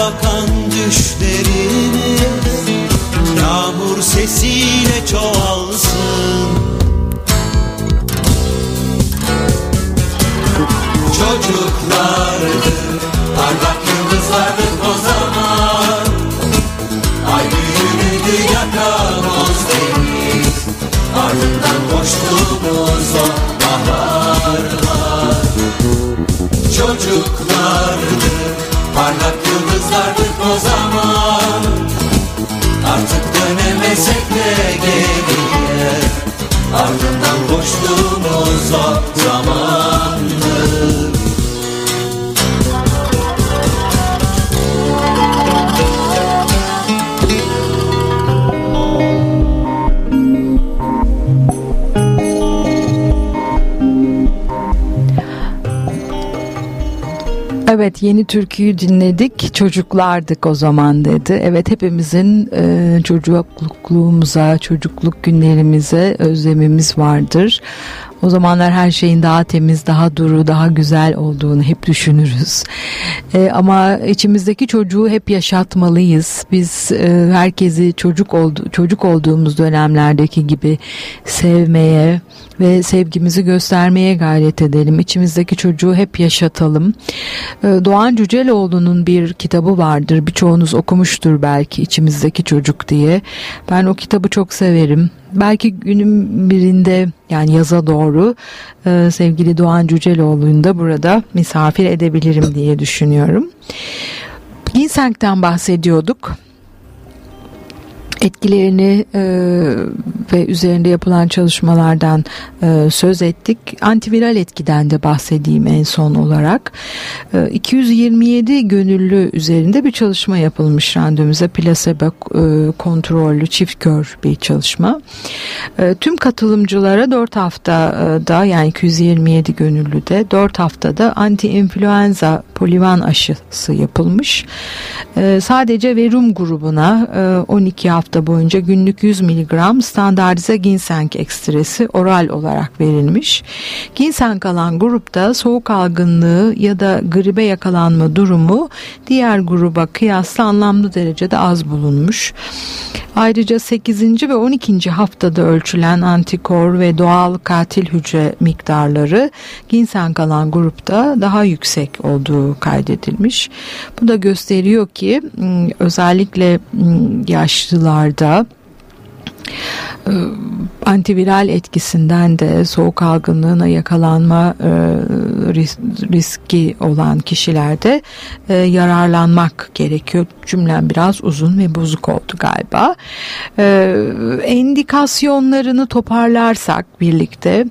Speaker 4: bakan düşlerimiz Yağmur sesiyle çoğalsın. Çocuklardı yıldızlardık o zaman Artık dönemesek de geriye. Ardından koştuğumuz o zamandı
Speaker 3: Evet yeni türküyü dinledik çocuklardık o zaman dedi. Evet hepimizin e, çocuklukluğumuza çocukluk günlerimize özlemimiz vardır. O zamanlar her şeyin daha temiz, daha duru, daha güzel olduğunu hep düşünürüz. E, ama içimizdeki çocuğu hep yaşatmalıyız. Biz e, herkesi çocuk oldu, çocuk olduğumuz dönemlerdeki gibi sevmeye ve sevgimizi göstermeye gayret edelim. İçimizdeki çocuğu hep yaşatalım. E, Doğan Cüceloğlu'nun bir kitabı vardır. Birçoğunuz okumuştur belki içimizdeki çocuk diye. Ben o kitabı çok severim. Belki günün birinde yani yaza doğru e, sevgili Doğan Cüceloğlu'nu da burada misafir edebilirim diye düşünüyorum. Ginseng'den bahsediyorduk etkilerini e, ve üzerinde yapılan çalışmalardan e, söz ettik. Antiviral etkiden de bahsedeyim en son olarak. E, 227 gönüllü üzerinde bir çalışma yapılmış randomize plasebo e, kontrollü çift kör bir çalışma. E, tüm katılımcılara 4 haftada yani 227 gönüllüde 4 haftada anti-influenza polivan aşısı yapılmış. E, sadece verum grubuna e, 12 hafta hafta boyunca günlük 100 mg standartize ginseng ekstresi oral olarak verilmiş. Ginseng alan grupta soğuk algınlığı ya da gribe yakalanma durumu diğer gruba kıyasla anlamlı derecede az bulunmuş. Ayrıca 8. ve 12. haftada ölçülen antikor ve doğal katil hücre miktarları ginseng alan grupta daha yüksek olduğu kaydedilmiş. Bu da gösteriyor ki özellikle Arda antiviral etkisinden de soğuk algınlığına yakalanma riski olan kişilerde yararlanmak gerekiyor. Cümlem biraz uzun ve bozuk oldu galiba. Endikasyonlarını toparlarsak birlikte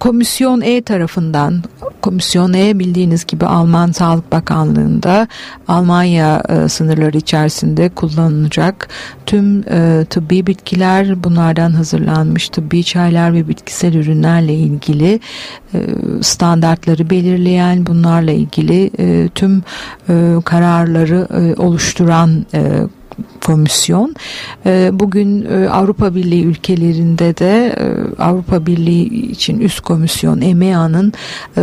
Speaker 3: Komisyon E tarafından Komisyon E bildiğiniz gibi Alman Sağlık Bakanlığı'nda Almanya sınırları içerisinde kullanılacak tüm tıbbi bitkiler bunlardan hazırlanmış tıbbi çaylar ve bitkisel ürünlerle ilgili standartları belirleyen bunlarla ilgili tüm kararları oluşturan komisyon. E, bugün e, Avrupa Birliği ülkelerinde de e, Avrupa Birliği için üst komisyon EMEA'nın e,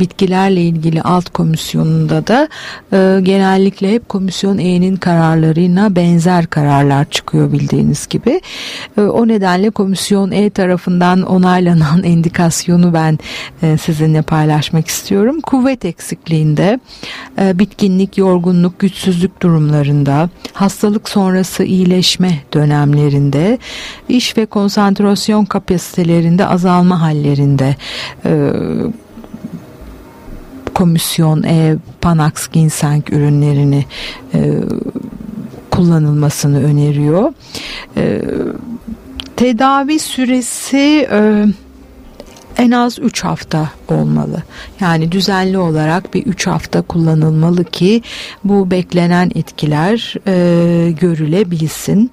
Speaker 3: bitkilerle ilgili alt komisyonunda da genellikle hep komisyon E'nin kararlarına benzer kararlar çıkıyor bildiğiniz gibi. O nedenle komisyon E tarafından onaylanan endikasyonu ben sizinle paylaşmak istiyorum. Kuvvet eksikliğinde, bitkinlik, yorgunluk, güçsüzlük durumlarında, hastalık sonrası iyileşme dönemlerinde, iş ve konsantrasyon kapasitelerinde azalma hallerinde e, komisyon e, Panax Ginseng ürünlerini e, kullanılmasını öneriyor. E, tedavi süresi e, en az 3 hafta olmalı. Yani düzenli olarak bir 3 hafta kullanılmalı ki bu beklenen etkiler e, görülebilsin.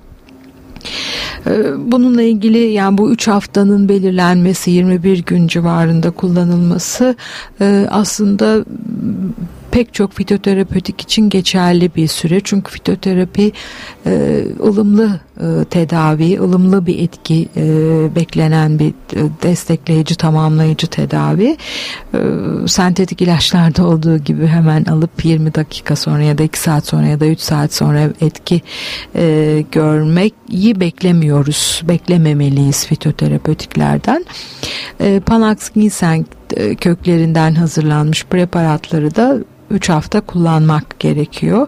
Speaker 3: E, bununla ilgili yani bu 3 haftanın belirlenmesi 21 gün civarında kullanılması e, aslında pek çok fitoterapötik için geçerli bir süre. Çünkü fitoterapi e, ılımlı tedavi, ılımlı bir etki e, beklenen bir e, destekleyici, tamamlayıcı tedavi. E, sentetik ilaçlarda olduğu gibi hemen alıp 20 dakika sonra ya da 2 saat sonra ya da 3 saat sonra etki e, görmeyi beklemiyoruz. Beklememeliyiz fitoterapötiklerden. E, Panax ginseng e, köklerinden hazırlanmış preparatları da 3 hafta kullanmak gerekiyor.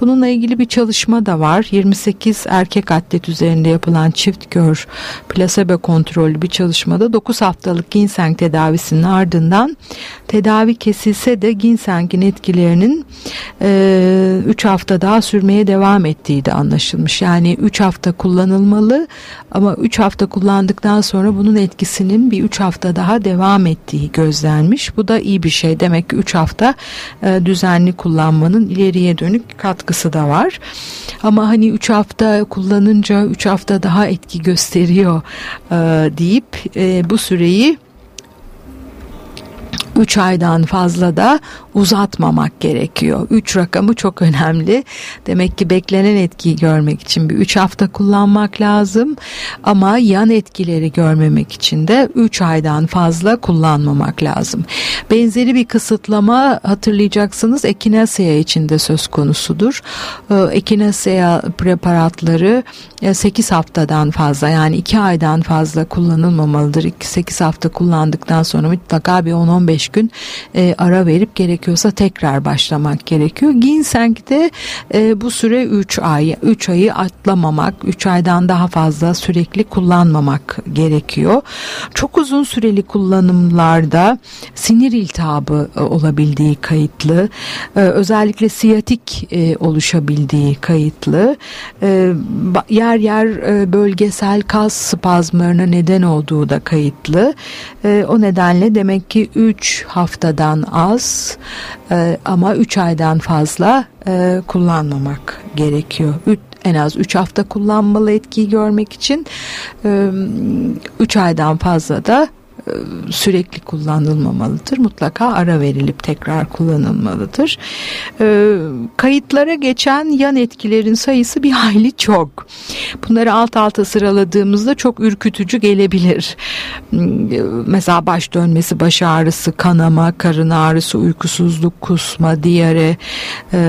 Speaker 3: Bununla ilgili bir çalışma da var. 28 erkek atlet üzerinde yapılan çift kör plasebo kontrollü bir çalışmada 9 haftalık ginseng tedavisinin ardından tedavi kesilse de ginsengin etkilerinin 3 e, hafta daha sürmeye devam ettiği de anlaşılmış. Yani 3 hafta kullanılmalı ama 3 hafta kullandıktan sonra bunun etkisinin bir 3 hafta daha devam ettiği gözlenmiş. Bu da iyi bir şey. Demek ki 3 hafta e, düzenli kullanmanın ileriye dönük katkısı da var. Ama hani 3 hafta kullanınca 3 hafta daha etki gösteriyor e, deyip e, bu süreyi 3 aydan fazla da uzatmamak gerekiyor. 3 rakamı çok önemli. Demek ki beklenen etkiyi görmek için bir 3 hafta kullanmak lazım. Ama yan etkileri görmemek için de 3 aydan fazla kullanmamak lazım. Benzeri bir kısıtlama hatırlayacaksınız Ekinacea için de söz konusudur. Ekinacea preparatları 8 e, haftadan fazla yani 2 aydan fazla kullanılmamalıdır. 8 hafta kullandıktan sonra mutlaka bir 10-15 gün e, ara verip gerekiyorsa tekrar başlamak gerekiyor. Ginseng'de e, bu süre 3 ay. 3 ayı atlamamak, 3 aydan daha fazla sürekli kullanmamak gerekiyor. Çok uzun süreli kullanımlarda sinir iltihabı e, olabildiği kayıtlı. E, özellikle siyatik e, oluşabildiği kayıtlı. E, yer yer e, bölgesel kas spazmlarına neden olduğu da kayıtlı. E, o nedenle demek ki 3 haftadan az e, ama 3 aydan fazla e, kullanmamak gerekiyor. Üç, en az 3 hafta kullanmalı etkiyi görmek için 3 e, aydan fazla da sürekli kullanılmamalıdır. Mutlaka ara verilip tekrar kullanılmalıdır. E, kayıtlara geçen yan etkilerin sayısı bir hayli çok. Bunları alt alta sıraladığımızda çok ürkütücü gelebilir. Mesela baş dönmesi, baş ağrısı, kanama, karın ağrısı, uykusuzluk, kusma, diyare, e,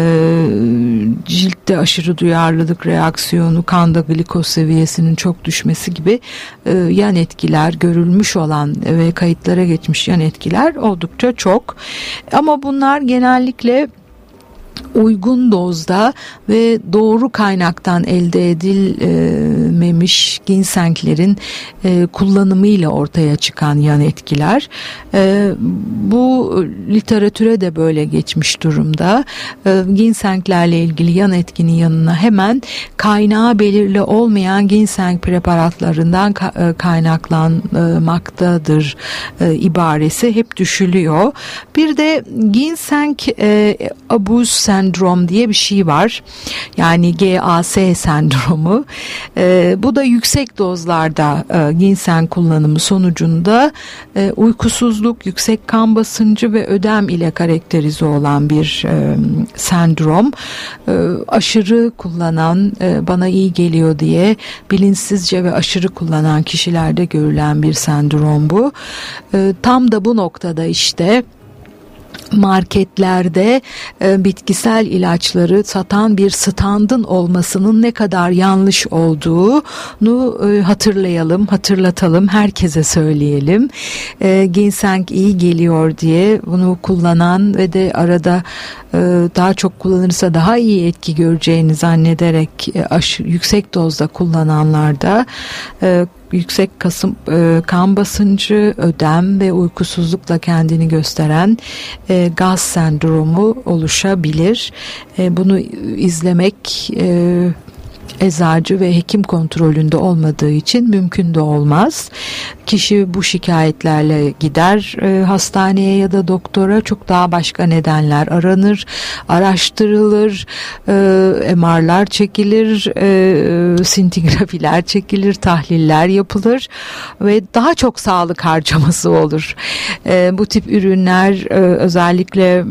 Speaker 3: ciltte aşırı duyarlılık reaksiyonu, kanda glikoz seviyesinin çok düşmesi gibi yan etkiler görülmüş olan ve kayıtlara geçmiş yan etkiler oldukça çok. Ama bunlar genellikle uygun dozda ve doğru kaynaktan elde edilmemiş ginsenglerin e, kullanımıyla ortaya çıkan yan etkiler. E, bu literatüre de böyle geçmiş durumda. E, ginsenglerle ilgili yan etkinin yanına hemen kaynağı belirli olmayan ginseng preparatlarından kaynaklanmaktadır ibaresi hep düşülüyor. Bir de ginseng abuz sendrom diye bir şey var. Yani GAS sendromu. E, bu da yüksek dozlarda e, ginseng kullanımı sonucunda e, uykusuzluk, yüksek kan basıncı ve ödem ile karakterize olan bir e, sendrom. E, aşırı kullanan, e, bana iyi geliyor diye bilinçsizce ve aşırı kullanan kişilerde görülen bir sendrom bu. E, tam da bu noktada işte marketlerde e, bitkisel ilaçları satan bir standın olmasının ne kadar yanlış olduğunu e, hatırlayalım, hatırlatalım, herkese söyleyelim. E, ginseng iyi geliyor diye bunu kullanan ve de arada e, daha çok kullanırsa daha iyi etki göreceğini zannederek e, aş, yüksek dozda kullananlarda e, yüksek kasım, e, kan basıncı, ödem ve uykusuzlukla kendini gösteren e, gaz sendromu oluşabilir. E, bunu izlemek e, eczacı ve hekim kontrolünde olmadığı için mümkün de olmaz. Kişi bu şikayetlerle gider e, hastaneye ya da doktora çok daha başka nedenler aranır, araştırılır, e, MR'lar çekilir, e, sintigrafiler çekilir, tahliller yapılır ve daha çok sağlık harcaması olur. E, bu tip ürünler e, özellikle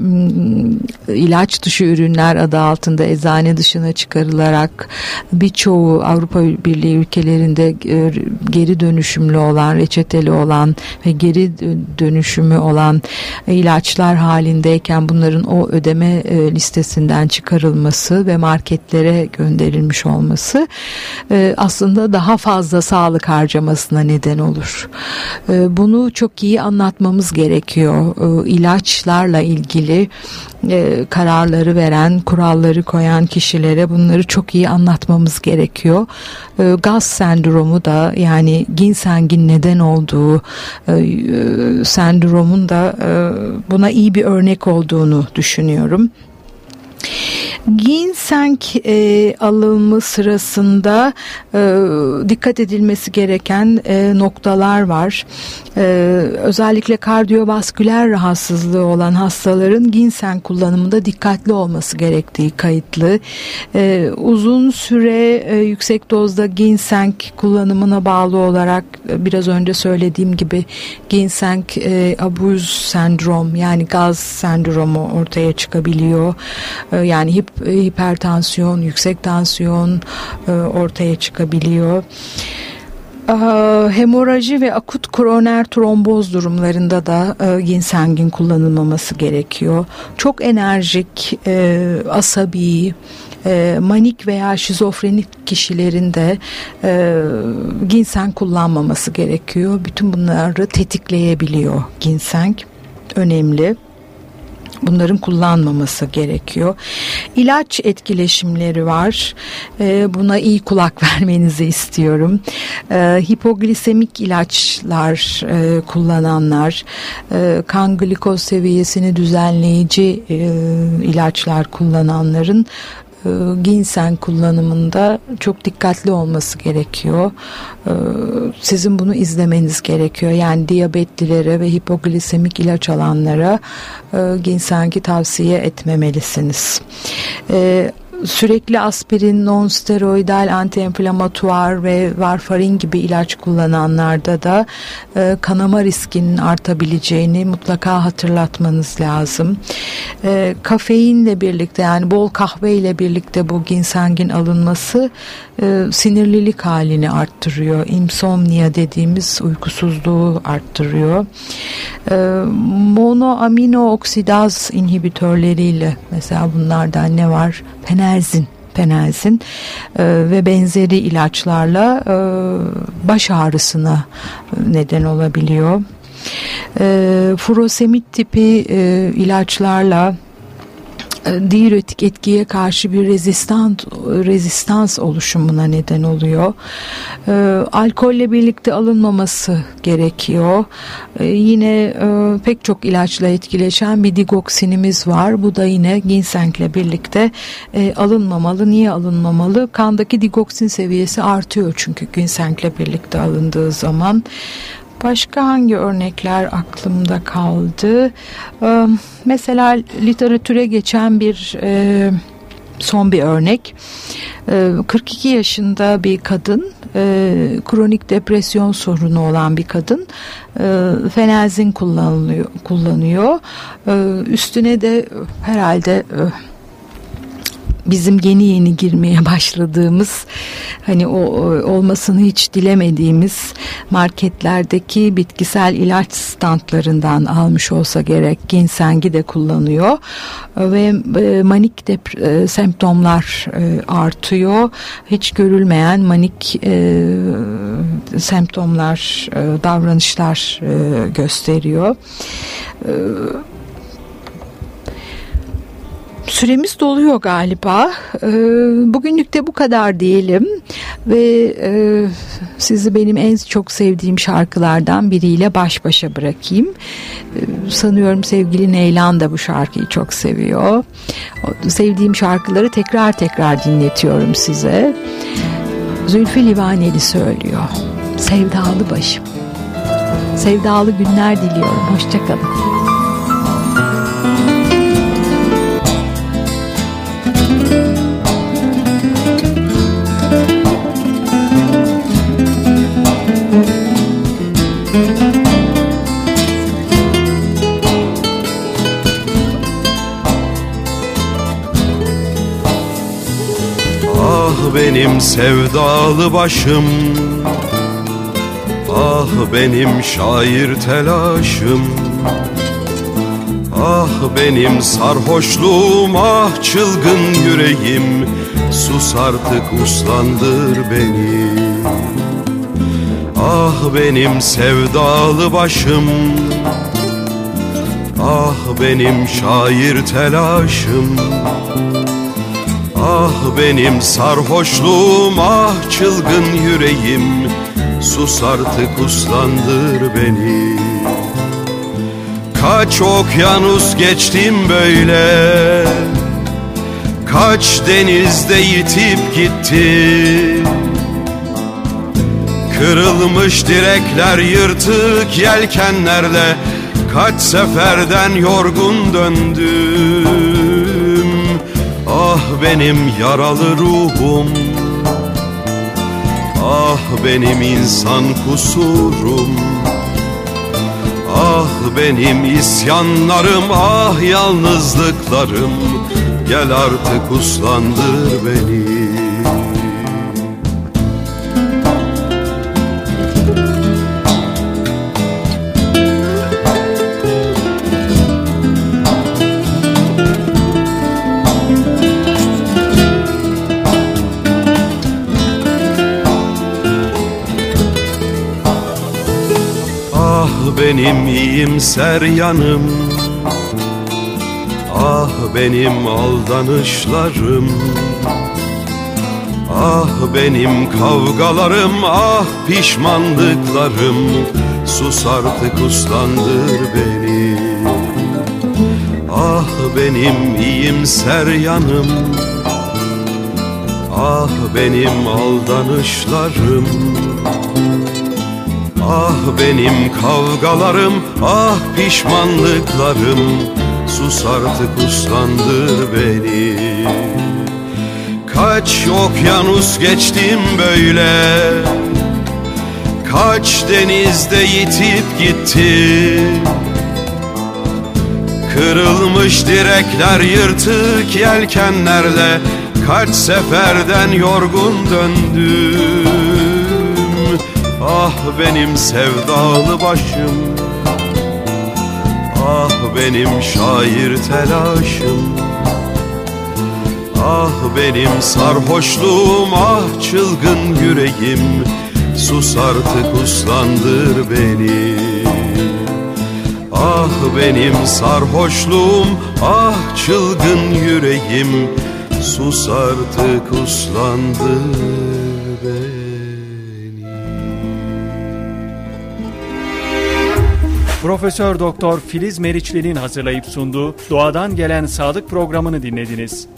Speaker 3: ilaç dışı ürünler adı altında eczane dışına çıkarılarak birçoğu Avrupa Birliği ülkelerinde e, geri dönüşümlü olan, reçeteli olan ve geri dönüşümü olan ilaçlar halindeyken bunların o ödeme e, listesinden çıkarılması ve marketlere gönderilmiş olması e, aslında daha fazla sağlık harcamasına neden olur. Bunu çok iyi anlatmamız gerekiyor. İlaçlarla ilgili kararları veren, kuralları koyan kişilere bunları çok iyi anlatmamız gerekiyor. E, gaz sendromu da yani ginsengin neden olduğu e, e, sendromun da e, buna iyi bir örnek olduğunu düşünüyorum. Ginseng e, alımı sırasında e, dikkat edilmesi gereken e, noktalar var. E, özellikle kardiyovasküler rahatsızlığı olan hastaların ginseng kullanımında dikkatli olması gerektiği kayıtlı. E, uzun süre e, yüksek dozda ginseng kullanımına bağlı olarak e, biraz önce söylediğim gibi ginseng e, abuz sendrom yani gaz sendromu ortaya çıkabiliyor. E, yani hip e, hipertansiyon, yüksek tansiyon e, ortaya çıkabiliyor. E, hemoraji ve akut koroner tromboz durumlarında da ginsengin kullanılmaması gerekiyor. Çok enerjik, asabi, manik veya şizofrenik kişilerin de ginseng kullanmaması gerekiyor. Bütün bunları tetikleyebiliyor ginseng. Önemli bunların kullanmaması gerekiyor. İlaç etkileşimleri var. E, buna iyi kulak vermenizi istiyorum. E, hipoglisemik ilaçlar e, kullananlar, e, kan glikoz seviyesini düzenleyici e, ilaçlar kullananların e, ginseng kullanımında çok dikkatli olması gerekiyor. E, sizin bunu izlemeniz gerekiyor. Yani diyabetlilere ve hipoglisemik ilaç alanlara e, ginsengi tavsiye etmemelisiniz. E, sürekli aspirin, non-steroidal, antiinflamatuar ve varfarin gibi ilaç kullananlarda da e, kanama riskinin artabileceğini mutlaka hatırlatmanız lazım. E, kafeinle birlikte yani bol kahve ile birlikte bu ginsengin alınması e, sinirlilik halini arttırıyor. Insomnia dediğimiz uykusuzluğu arttırıyor. E, monoamino oksidaz inhibitörleriyle mesela bunlardan ne var? Fenerzin penelzin e, ve benzeri ilaçlarla e, baş ağrısına neden olabiliyor. E, furosemid tipi e, ilaçlarla e, diüretik etkiye karşı bir rezistans rezistans oluşumuna neden oluyor. E, alkolle birlikte alınmaması gerekiyor. E, yine e, pek çok ilaçla etkileşen bir digoksinimiz var. Bu da yine ginsengle birlikte e, alınmamalı. Niye alınmamalı? Kandaki digoksin seviyesi artıyor çünkü ginsengle birlikte alındığı zaman Başka hangi örnekler aklımda kaldı? Ee, mesela literatüre geçen bir e, son bir örnek. 42 ee, yaşında bir kadın, e, kronik depresyon sorunu olan bir kadın e, fenazin kullanılıyor, kullanıyor. Ee, üstüne de herhalde bizim yeni yeni girmeye başladığımız hani o olmasını hiç dilemediğimiz marketlerdeki bitkisel ilaç standlarından almış olsa gerek ginsengi de kullanıyor. Ve e, manik dep e, semptomlar e, artıyor. Hiç görülmeyen manik semptomlar davranışlar gösteriyor Süremiz doluyor galiba. Ee, bugünlük de bu kadar diyelim ve e, sizi benim en çok sevdiğim şarkılardan biriyle baş başa bırakayım. Ee, sanıyorum sevgili Neylan da bu şarkıyı çok seviyor. Sevdiğim şarkıları tekrar tekrar dinletiyorum size. Zülfü Livaneli söylüyor. Sevdalı başım. Sevdalı günler diliyorum. Hoşçakalın.
Speaker 5: Benim sevdalı başım. Ah benim şair telaşım. Ah benim sarhoşluğum ah çılgın yüreğim. Sus artık uslandır beni. Ah benim sevdalı başım. Ah benim şair telaşım Ah benim sarhoşluğum ah çılgın yüreğim. Sus artık uslandır beni. Kaç okyanus geçtim böyle. Kaç denizde yitip gitti Kırılmış direkler yırtık yelkenlerle Kaç seferden yorgun döndüm benim yaralı ruhum. Ah benim insan kusurum. Ah benim isyanlarım ah yalnızlıklarım. Gel artık uslandır beni benim iyimser yanım Ah benim aldanışlarım. Ah benim kavgalarım ah pişmanlıklarım. Sus artık uslandır beni. Ah benim iyimser yanım Ah benim aldanışlarım Ah benim kavgalarım, ah pişmanlıklarım. Sus artık uslandır beni. Kaç okyanus geçtim böyle. Kaç denizde yitip gitti. Kırılmış direkler yırtık yelkenlerle Kaç seferden yorgun döndüm Ah benim sevdalı başım. Ah benim şair telaşım. Ah benim sarhoşluğum ah çılgın yüreğim. Sus artık uslandır beni. Ah benim sarhoşluğum ah çılgın yüreğim. Sus artık uslandır
Speaker 1: Profesör Doktor Filiz Meriçli'nin hazırlayıp sunduğu Doğadan Gelen Sağlık programını dinlediniz.